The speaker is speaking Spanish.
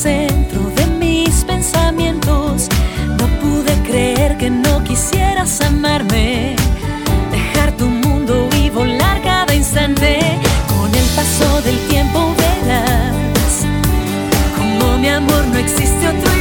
centro de mis pensamientos. No pude creer que no quisieras amarme, dejar tu mundo y volar cada instante. Con el paso del tiempo verás como mi amor no existe otro.